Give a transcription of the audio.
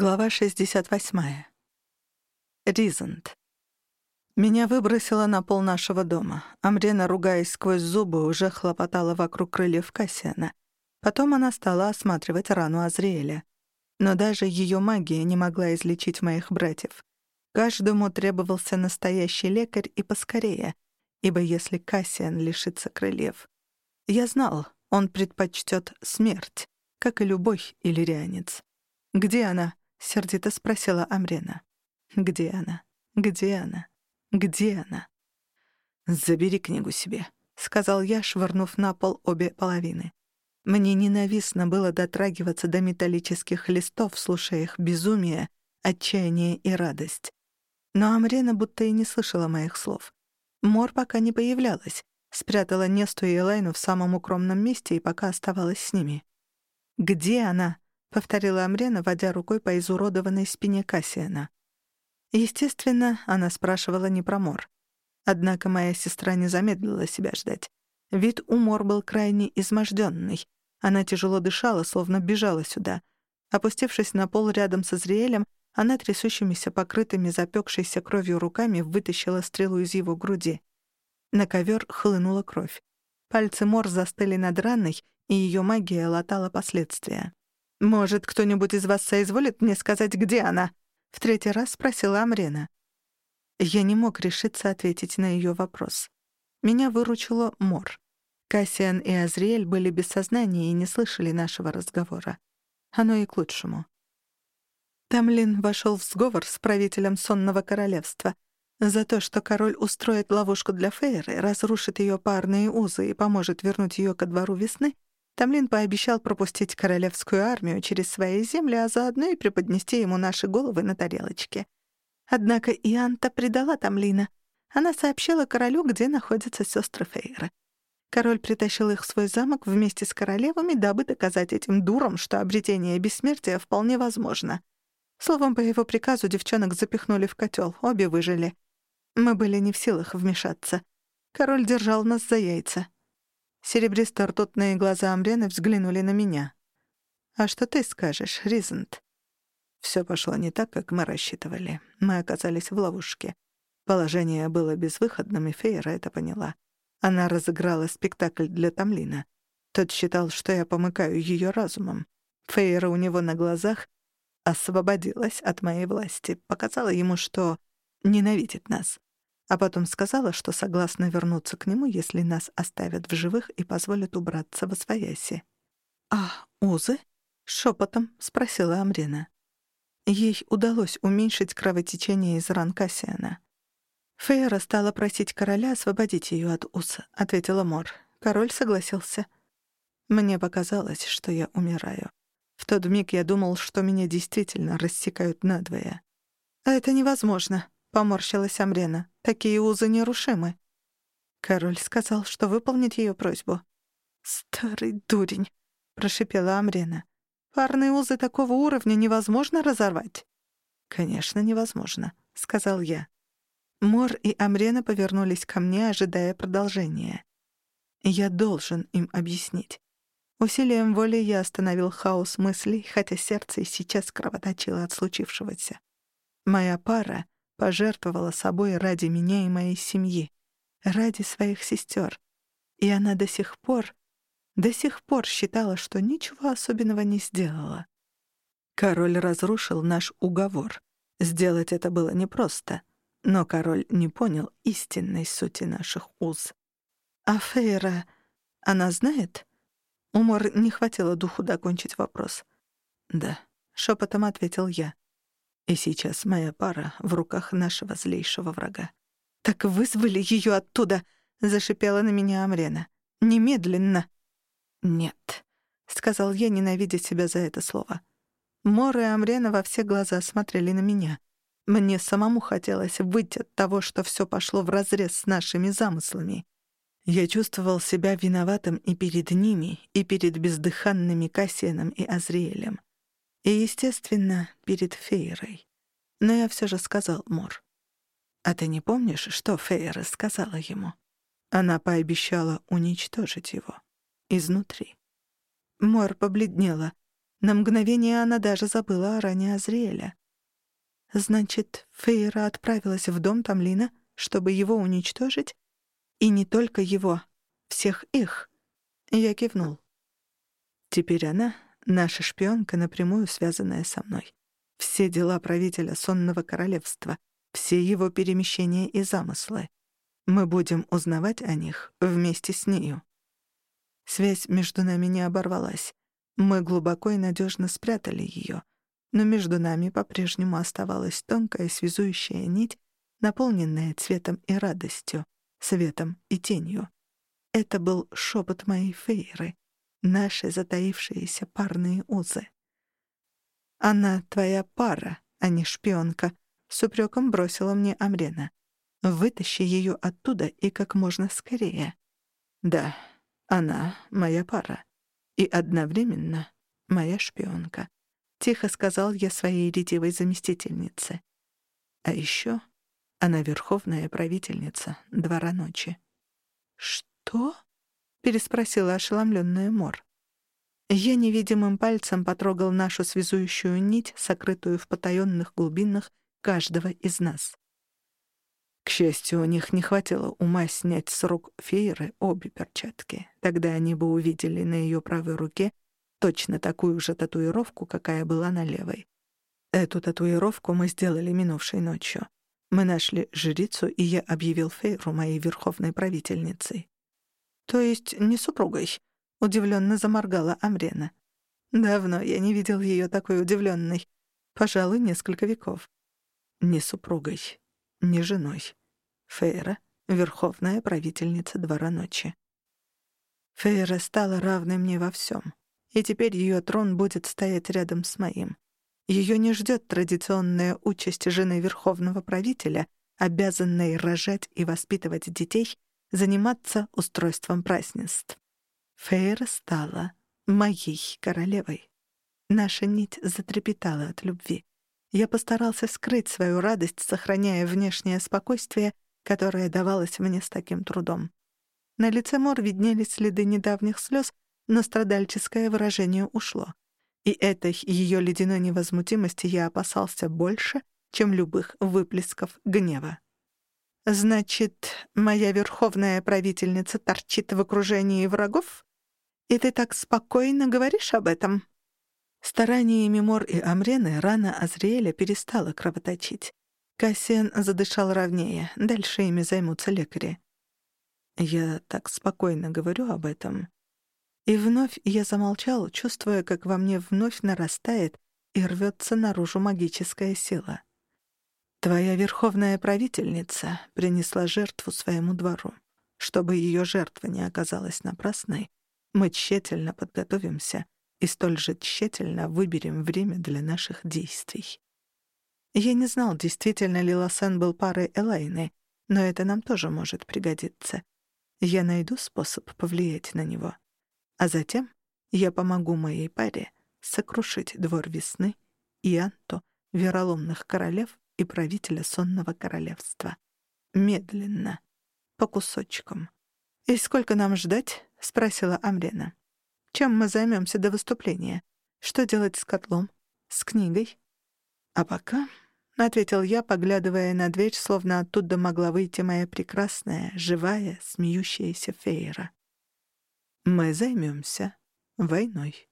Глава 68. Ризант. Меня выбросило на пол нашего дома. Амрена, ругаясь сквозь зубы, уже хлопотала вокруг крыльев Кассиана. Потом она стала осматривать рану Азриэля. Но даже ее магия не могла излечить моих братьев. Каждому требовался настоящий лекарь и поскорее, ибо если Кассиан лишится крыльев... Я знал, он предпочтет смерть, как и любой иллирианец. Где она? — сердито спросила Амрена. «Где она? Где она? Где она?» «Забери книгу себе», — сказал я, швырнув на пол обе половины. Мне ненавистно было дотрагиваться до металлических листов, слушая их безумие, отчаяние и радость. Но Амрена будто и не слышала моих слов. Мор пока не появлялась, спрятала Несту и Элайну в самом укромном месте и пока оставалась с ними. «Где она?» — повторила Амрена, водя рукой по изуродованной спине Кассиана. Естественно, она спрашивала не про Мор. Однако моя сестра не замедлила себя ждать. Вид у Мор был крайне изможденный. Она тяжело дышала, словно бежала сюда. Опустившись на пол рядом со Зриэлем, она трясущимися, покрытыми запекшейся кровью руками вытащила стрелу из его груди. На ковер хлынула кровь. Пальцы Мор застыли над раной, и ее магия латала последствия. «Может, кто-нибудь из вас соизволит мне сказать, где она?» — в третий раз спросила Амрена. Я не мог решиться ответить на ее вопрос. Меня выручила Мор. Кассиан и Азриэль были без сознания и не слышали нашего разговора. Оно и к лучшему. Тамлин вошел в сговор с правителем Сонного Королевства за то, что король устроит ловушку для Фейры, разрушит ее парные узы и поможет вернуть ее ко двору весны — Тамлин пообещал пропустить королевскую армию через свои земли, а заодно и преподнести ему наши головы на тарелочке. Однако Ианта предала Тамлина. Она сообщила королю, где находятся сестры Фейра. Король притащил их в свой замок вместе с королевами, дабы доказать этим дурам, что обретение бессмертия вполне возможно. Словом, по его приказу девчонок запихнули в котел, обе выжили. Мы были не в силах вмешаться. Король держал нас за яйца. Серебристо-ртутные глаза Амрены взглянули на меня. «А что ты скажешь, Ризент?» Все пошло не так, как мы рассчитывали. Мы оказались в ловушке. Положение было безвыходным, и Фейра это поняла. Она разыграла спектакль для Тамлина. Тот считал, что я помыкаю ее разумом. Фейра у него на глазах освободилась от моей власти, показала ему, что ненавидит нас а потом сказала, что согласна вернуться к нему, если нас оставят в живых и позволят убраться во свояси. «А, узы?» — шепотом спросила Амрина. Ей удалось уменьшить кровотечение из ран Кассиана. Фейра стала просить короля освободить ее от уз, ответила Мор. Король согласился. Мне показалось, что я умираю. В тот миг я думал, что меня действительно рассекают надвое. «А это невозможно», — поморщилась Амрена. «Такие узы нерушимы». Король сказал, что выполнит ее просьбу. «Старый дурень», — прошипела Амрена. «Парные узы такого уровня невозможно разорвать». «Конечно, невозможно», — сказал я. Мор и Амрена повернулись ко мне, ожидая продолжения. Я должен им объяснить. Усилием воли я остановил хаос мыслей, хотя сердце сейчас кровоточило от случившегося. Моя пара пожертвовала собой ради меня и моей семьи, ради своих сестер. И она до сих пор, до сих пор считала, что ничего особенного не сделала. Король разрушил наш уговор. Сделать это было непросто, но король не понял истинной сути наших уз. «А Фейра, она знает?» Умор не хватило духу докончить вопрос. «Да», — шепотом ответил я. И сейчас моя пара в руках нашего злейшего врага. «Так вызвали ее оттуда!» — зашипела на меня Амрена. «Немедленно!» «Нет», — сказал я, ненавидя себя за это слово. Мор и Амрена во все глаза смотрели на меня. Мне самому хотелось выйти от того, что все пошло вразрез с нашими замыслами. Я чувствовал себя виноватым и перед ними, и перед бездыханными Кассианом и Азриэлем. И, естественно, перед Фейрой. Но я все же сказал Мор. «А ты не помнишь, что Фейра сказала ему?» Она пообещала уничтожить его. Изнутри. Мор побледнела. На мгновение она даже забыла о ране Азриэля. Значит, Фейра отправилась в дом Тамлина, чтобы его уничтожить? И не только его, всех их. Я кивнул. Теперь она — наша шпионка, напрямую связанная со мной. Все дела правителя Сонного Королевства, все его перемещения и замыслы. Мы будем узнавать о них вместе с нею. Связь между нами не оборвалась. Мы глубоко и надежно спрятали ее, но между нами по-прежнему оставалась тонкая связующая нить, наполненная цветом и радостью, светом и тенью. Это был шепот моей фейры, наши затаившиеся парные узы. «Она твоя пара, а не шпионка», — с упреком бросила мне Амрена. «Вытащи ее оттуда и как можно скорее». «Да, она моя пара», и одновременно моя шпионка», — тихо сказал я своей ретивой заместительнице. А еще она верховная правительница двора ночи. «Что?» — переспросила ошеломленная Мор. Я невидимым пальцем потрогал нашу связующую нить, сокрытую в потаенных глубинах каждого из нас. К счастью, у них не хватило ума снять с рук Фейры обе перчатки. Тогда они бы увидели на ее правой руке точно такую же татуировку, какая была на левой. Эту татуировку мы сделали минувшей ночью. Мы нашли жрицу, и я объявил Фейру моей верховной правительницей. То есть не супругой, удивленно заморгала Амрена. Давно я не видел ее такой удивленной. Пожалуй, несколько веков. Не супругой, не женой. Фейра — верховная правительница Двора Ночи. Фейра стала равной мне во всем, и теперь ее трон будет стоять рядом с моим. Ее не ждет традиционная участь жены верховного правителя, обязанной рожать и воспитывать детей, заниматься устройством празднеств. Фейра стала моей королевой. Наша нить затрепетала от любви. Я постарался скрыть свою радость, сохраняя внешнее спокойствие, которое давалось мне с таким трудом. На лице Мор виднелись следы недавних слез, но страдальческое выражение ушло. И этой ее ледяной невозмутимости я опасался больше, чем любых выплесков гнева. «Значит, моя верховная правительница торчит в окружении врагов? И ты так спокойно говоришь об этом?» Стараниями Мор и Амрены рана Азриэля перестала кровоточить. Кассиан задышал ровнее, дальше ими займутся лекари. Я так спокойно говорю об этом. И вновь я замолчал, чувствуя, как во мне вновь нарастает и рвется наружу магическая сила. Твоя верховная правительница принесла жертву своему двору. Чтобы ее жертва не оказалась напрасной, мы тщательно подготовимся — и столь же тщательно выберем время для наших действий. Я не знал, действительно ли Лосен был парой Элайны, но это нам тоже может пригодиться. Я найду способ повлиять на него. А затем я помогу моей паре сокрушить двор весны и Анту, вероломных королев и правителя сонного королевства. Медленно, по кусочкам. «И сколько нам ждать?» — спросила Амрена. Чем мы займемся до выступления? Что делать с котлом? С книгой? А пока, — ответил я, поглядывая на дверь, словно оттуда могла выйти моя прекрасная, живая, смеющаяся феера. Мы займемся войной.